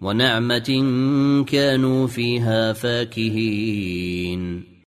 ونعمة كانوا فيها فاكهين.